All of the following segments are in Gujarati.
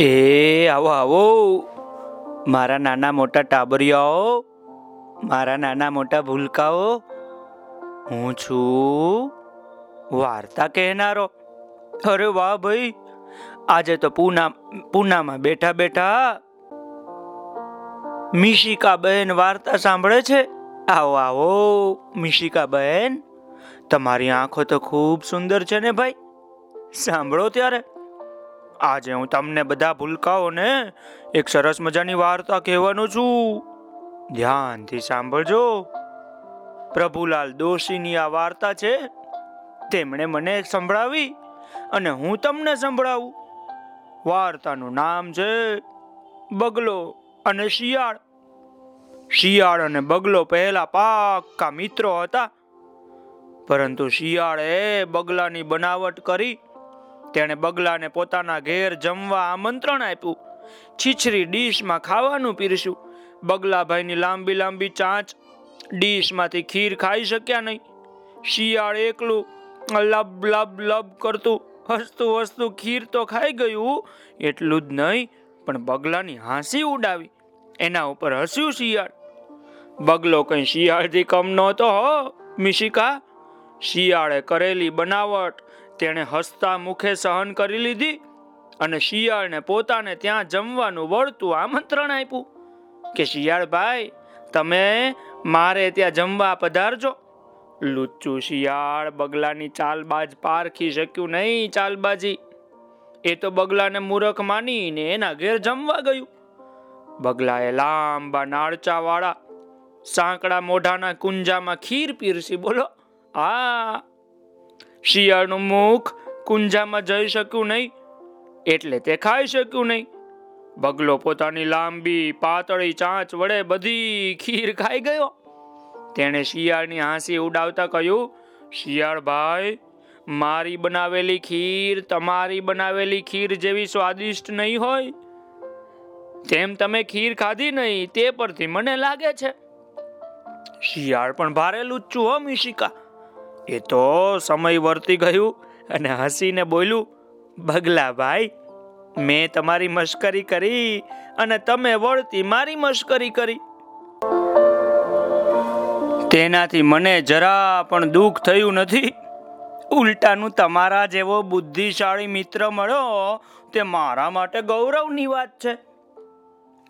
એ આવો આવો. મારા નાના મોટા ટાબરિયાઓ, મારા નાના મોટા ભૂલકાઓ, હું છું વાર્તા કહેનારો. અરે વાહ ભાઈ, આજે તો પૂના પૂનામાં બેઠા બેઠા મિશિકા બહેન વાર્તા સાંભળે છે. આવો આવો મિશિકા બહેન તમારી આંખો તો ખૂબ સુંદર છે ને ભાઈ? સાંભળો ત્યારે. આજે હું તમને બધા ભૂલકાઓને એક સરસ મજાની વાર્તા કહેવાનો છું. ધ્યાનથી સાંભળજો. પ્રભુલાલ દોશીની આ વાર્તા છે, તેમણે મને સંભળાવી અને હું તમને સંભળાવું. વાર્તાનું નામ છે બગલો અને શિયાળ. શિયાળ અને બગલો પહેલા પાક્કા મિત્રો હતા. પરંતુ શિયાળે બગલાની બનાવટ કરી તેણે બગલાને પોતાના ઘેર જમવા આમંત્રણ આપ્યું. છીછરી ડીશમાં ખાવાનું પીરસ્યું. બગલાભાઈની લાંબી લાંબી ચાંચ ડીશમાંથી ખીર ખાઈ શક્યા નહીં. શિયાળ એકલું લબ લબ લબ કરતું, હસતું હસતું ખીર તો ખાઈ ગયું એટલું જ નહીં, પણ બગલાની હાંસી ઉડાવી. એના ઉપર હસ્યું શિયાળ. બગલો કઈ શિયાળથી કમ નહોતો હો, મિશિકા. શિયાળે કરેલી બનાવટ તેણે હસતા મુખે સહન કરી લીધી અને શિયાળને પોતાને ત્યાં જમવાનું વળતું આમંત્રણ આપ્યું કે શિયાળ ભાઈ, તમે મારે ત્યાં જમવા પધારજો. લુચ્ચું શિયાળ બગલાની ચાલબાજ પારખી શક્યું નહીં ચાલબાજી. એ તો બગલાને મૂરખ માનીને એના ઘેર જમવા ગયું. બગલાએ લાંબા નાળચાવાળા, સાંકડા મોઢાના કુંજામાં ખીર પીરસી બોલો, આ શિયાળનું મુખ કુંજામાં જઈ શક્યું નહીં, એટલે તે ખાઈ શક્યું નહીં. બગલો પોતાની લાંબી પાતળી ચાંચ વડે બધી ખીર ખાઈ ગયો. તેણે શિયાળની હાંસી ઉડાવતા કહ્યું, શિયાળ ભાઈ, મારી બનાવેલી ખીર તમારી બનાવેલી ખીર જેવી સ્વાદિષ્ટ નહીં હોય. તેમ તમે ખીર ખાધી નહીં તે પરથી મને લાગે છે. શિયાળ પણ ભારે લુચ્ચું હો, મિશિકા. એ તો સમય વર્તી ગયું અને હસીને બોલ્યું બગલા ભાઈ મેં તમારી મશ્કરી કરી અને તમે વળતી મારી મશ્કરી કરી. તેનાથી મને જરા પણ દુઃખ થયું નથી. ઉલટાનું તમારા જેવો બુદ્ધિશાળી મિત્ર મળ્યો, તે મારા માટે ગૌરવની વાત છે.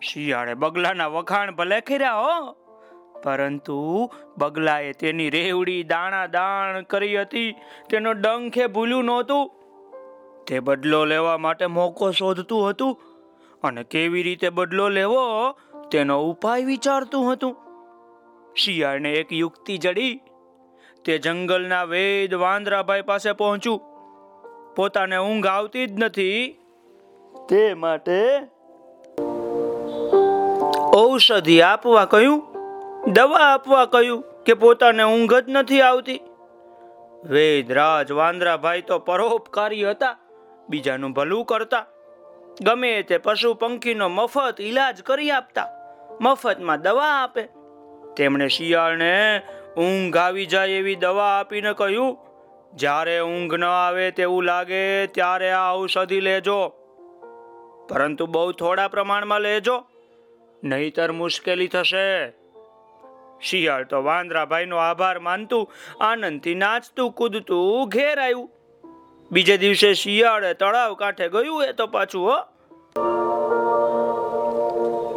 શિયાળે બગલાના વખાણ ભલે ખીર્યા હો પરંતુ બગલાએ તેની રેવડી દાણા દાણ કરી હતી. તેનો ડંખે ભૂલ્યું નહોતું. તે બદલો લેવા માટે મોકો શોધતું હતું અને કેવી રીતે બદલો લેવો તેનો ઉપાય વિચારતું હતું. શિયાળને એક યુક્તિ જડી. તે જંગલના વેદ વાંદરાભાઈ પાસે પહોંચ્યું. પોતાને ઊંઘ આવતી જ નથી. તે માટે ઔષધિ આપવા કહ્યું. દવા આપવા કહ્યું કે પોતાને ઊંઘ જ નથી આવતી. વેદરાજ વાંદરાભાઈ તો પરોપકારી હતા, બીજાનું ભલું કરતા. ગમે તે પશુ પંખીનો મફત ઈલાજ કરી આપતા, મફતમાં દવા આપે. તેમણે શિયાળને ઊંઘ આવી જાય એવી દવા આપીને કહ્યું, જ્યારે ઊંઘ ન આવે તેવું લાગે ત્યારે આ ઔષધિ લેજો. પરંતુ બહુ થોડા પ્રમાણમાં લેજો, નહીતર મુશ્કેલી થશે. શિયાળ તો વાંદરાભાઈનો આભાર માનતું, આનંદથી નાચતું, કૂદતું ઘેર આવ્યું બીજે દિવસે શિયાળે તળાવ કાંઠે ગયું એ તો પાછું, હો.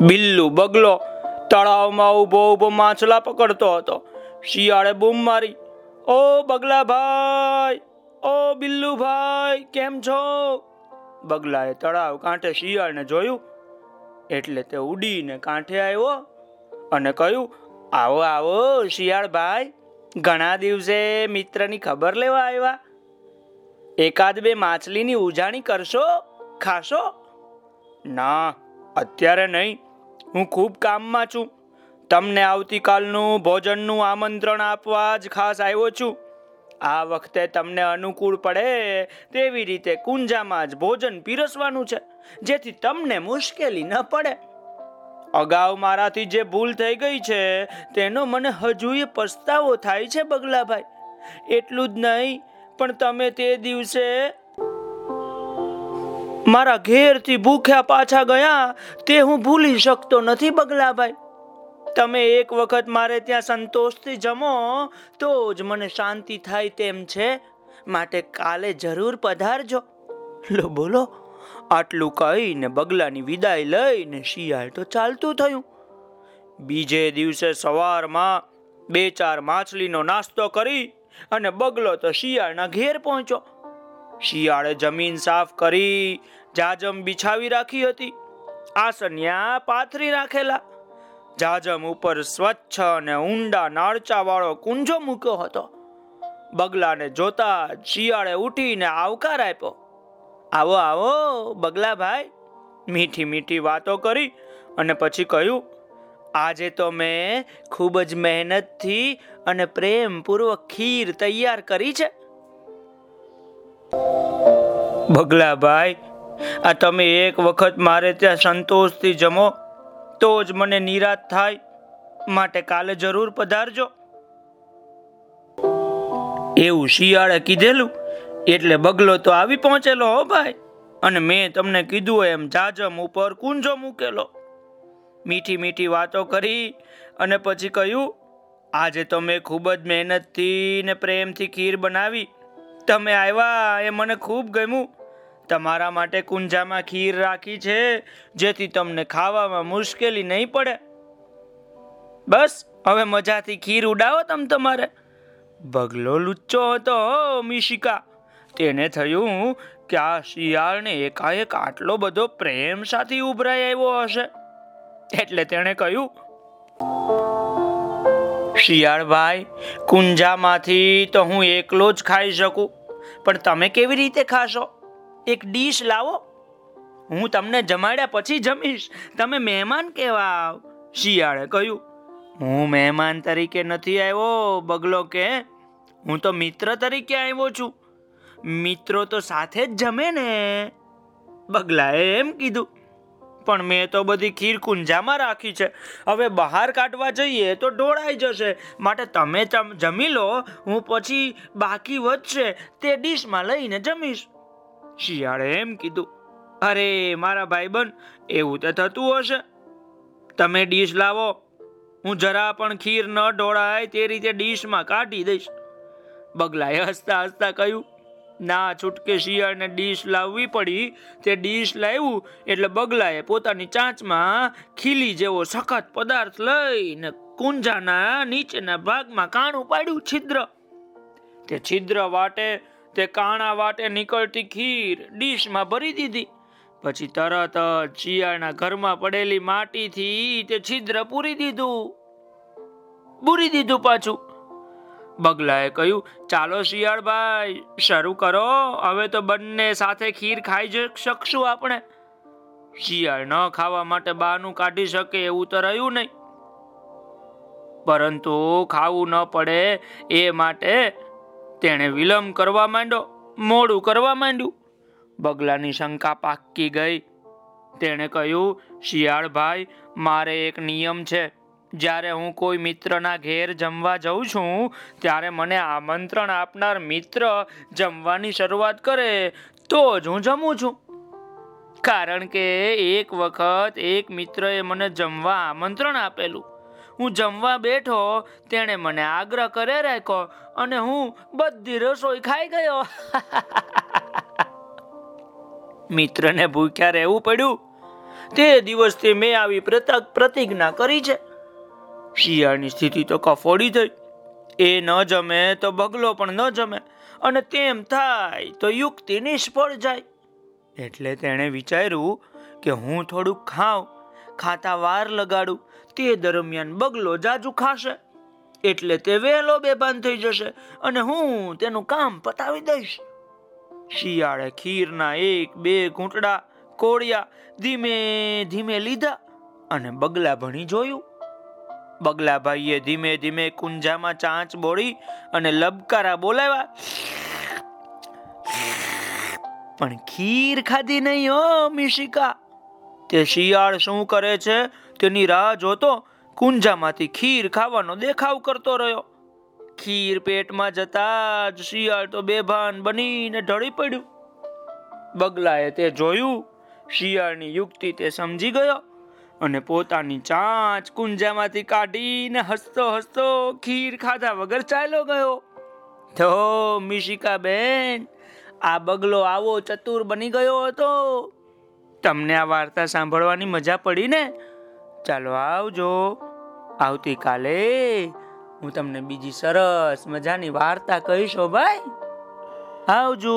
બિલ્લુ બગલો તળાવમાં ઊભો ઊભો માછલા પકડતો હતો. શિયાળે બૂમ મારી, ઓ બગલા ભાઈ ઓ બિલ્લુ ભાઈ કેમ છો? બગલાએ તળાવ કાંઠે શિયાળને જોયું, એટલે તે ઉડીને કાંઠે આવ્યો અને કહ્યું આવો આવો શિયાળ ભાઈ ઘણા દિવસે મિત્રની ખબર લેવા આવ્યા. એકાદ બે માછલીની ઉજાણી કરશો, ખાશો? ના, અત્યારે નહીં. હું ખૂબ કામમાં છું. તમને આવતીકાલનું ભોજનનું આમંત્રણ આપવા જ ખાસ આવ્યો છું. આ વખતે તમને અનુકૂળ પડે તેવી રીતે કુંજામાં જ ભોજન પીરસવાનું છે, જેથી તમને મુશ્કેલી ન પડે. અગાઉ મારાથી જે ભૂલ થઈ ગઈ છે, તેનો મને હજુય પસ્તાવો થાય છે બગલાભાઈ. એટલું જ નહીં, પણ તમે તે દિવસે મારા ઘેરથી ભૂખ્યા પાછા ગયા, તે હું ભૂલી શકતો નથી બગલાભાઈ. તમે એક વખત મારે ત્યાં સંતોષથી જમો, તો જ મને શાંતિ થાય તેમ છે. માટે કાલે જરૂર પધારજો. લો, બોલો. આટલું કહીને બગલાની વિદાય લઈને શિયાળ તો ચાલતું થયું. બીજે દિવસે સવારમાં બે ચાર માછલીનો નાસ્તો કરી અને બગલો તો શિયાળના ઘેર પહોંચ્યો. શિયાળે જમીન સાફ કરી જાજમ બિછાવી રાખી હતી. આસન્યા પાથરી રાખેલા. જાજમ ઉપર સ્વચ્છ અને ઊંડા નાળચા વાળો કુંજો મૂક્યો હતો. બગલાને જોતા શિયાળે ઉઠીને આવકાર આપ્યો. આવો આવો, બગલાભાઈ. મીઠી મીઠી વાતો કરી અને પછી કહ્યું, આજે તો મેં ખૂબ જ મહેનતથી અને પ્રેમપૂર્વક ખીર તૈયાર કરી છે. બગલાભાઈ, આ તમે એક વખત મારે ત્યાં સંતોષથી જમો, તો જ મને નિરાશ થાય. માટે કાલે જરૂર પધારજો. એવું શિયાળે કીધેલું? એટલે બગલો તો આવી પહોંચેલો હો ભાઈ. અને મેં તમને કીધું એમ જાજમ ઉપર કુંજો મૂકેલો. મીઠી મીઠી વાતો કરી અને પછી કહ્યું, આજે તો મેં ખૂબ જ મહેનતથી ને પ્રેમથી ખીર બનાવી. તમે આવ્યા એ મને ખૂબ ગમ્યું. તમારા માટે કુંજામાં ખીર રાખી છે, જેથી તમને ખાવામાં મુશ્કેલી નહીં પડે. બસ, હવે મજાથી ખીર ઉડાવો તમ તમારે. બગલો લુચ્ચો હતો મિશિકા. તેને થયું કે આ શિયાળને એકાએક આટલો બધો પ્રેમ સાથે ઉભરાઈ આવ્યો હશે. એટલે તેણે કહ્યું, શિયાળભાઈ, કુંજામાંથી તો હું એકલો જ ખાઈ શકું, પણ તમે કેવી રીતે ખાશો? એક ડીશ લાવો. હું તમને જમાડ્યા પછી જમીશ. તમે મહેમાન કેવા શિયાળે કહ્યું, હું મહેમાન તરીકે નથી આવ્યો, બગલો કે, હું તો મિત્ર તરીકે આવ્યો છું. મિત્રો તો સાથે જ જમે ને. બગલાએ એમ કીધું. પણ મેં તો બધી ખીર કુંજામાં રાખી છે. હવે બહાર કાઢવા જઈએ તો ઢોળાઈ જશે. માટે તમે જમી લો. હું પછી બાકી વધશે. તે ડીશમાં લઈને જમીશ. શિયાળે એમ કીધું. અરે, મારા ભાઈબંધ, એવું તો થતું હશે. તમે ડીશ લાવો. હું જરા પણ ખીર ન ઢોળાય તે રીતે ડીશમાં કાઢી દઈશ. બગલાએ હસતા હસતા કહ્યું. ના, છૂટકે શિયાળને ડીશ લાવવી પડી. તે ડીશ લાવ્યું એટલે બગલાએ પોતાની ચાંચમાં ખીલી જેવો સખત પદાર્થ લઈને કુંજાના નીચેના ભાગમાં કાણું પાડ્યું છિદ્ર. તે છિદ્ર વાટે, તે કાણા વાટે નીકળતી ખીર ડીશમાં ભરી દીધી. પછી તરત જ શિયાળના ઘરમાં પડેલી માટીથી તે છિદ્ર પૂરી દીધું. પૂરી દીધું પાછું. બગલાએ કહ્યું, ચાલો શિયાળભાઈ, શરૂ કરો. હવે તો બંને સાથે ખીર ખાઈ શકશું આપણે. શિયાળ ન ખાવા માટે બહારનું કાઢી શકે એવું તો રહ્યું નહીં. પરંતુ ખાવું ન પડે એ માટે તેણે વિલંબ કરવા માંડ્યો, મોડું કરવા માંડ્યું. બગલાની શંકા પાકી ગઈ. તેણે કહ્યું, શિયાળભાઈ, મારે એક નિયમ છે. જ્યારે હું કોઈ મિત્રના ઘેર જમવા જઉં છું, ત્યારે મને આમંત્રણ આપનાર મિત્ર જમવાની શરૂઆત કરે, તો જ હું જમું છું. કારણ કે એક વખત એક મિત્રએ મને જમવા આમંત્રણ આપેલું. હું જમવા બેઠો, તેણે મને આગ્રહ કરે રાખ્યો અને હું બધી રસોઈ ખાઈ ગયો. મિત્રને ભૂખ્યા રહેવું પડ્યું. તે દિવસથી મેં આવી પ્રતિજ્ઞા કરી છે. શિયાળની સ્થિતિ તો કફોડી થઈ. એ ન જમે તો બગલો પણ ન જમે, અને તેમ થાય તો યુક્તિ નિષ્ફળ જાય. એટલે તેણે વિચાર્યું કે હું થોડુંક ખાઉં, ખાતા વાર લગાડું, તે દરમિયાન બગલો જાજુ ખાશે. એટલે તે વહેલો બેભાન થઈ જશે, અને હું તેનું કામ પતાવી દઈશ. શિયાળે ખીરના એક, બે ઘૂંટડા, કોળિયા ધીમે ધીમે લીધા, અને બગલા ભણી જોયું. બગલાભાઈએ ધીમે ધીમે કુંજામાં ચાંચ બોળી અને લબકારા બોલાવ્યા. પણ ખીર ખાધી નહીં હો, મિશિકા. તે શિયાળ શું કરે છે તેની રાહ જોતો કુંજામાંથી ખીર ખાવાનો દેખાવ કરતો રહ્યો. ખીર પેટમાં જતા જ શિયાળ તો બેભાન બનીને ઢળી પડ્યું. બગલાએ તે જોયું, શિયાળની યુક્તિ તે સમજી ગયો. અને પોતાની ચાંચ કુંજામાંથી કાઢીને હસતો હસતો ખીર ખાધા વગર ચાલ્યો ગયો. તો મિશિકા બેન આ બગલો આવો ચતુર બની ગયો હતો. તમને આ વાર્તા સાંભળવાની મજા પડી ને? ચાલો આવજો. આવતીકાલે હું તમને બીજી સરસ મજાની વાર્તા કહીશો ભાઈ. આવજો.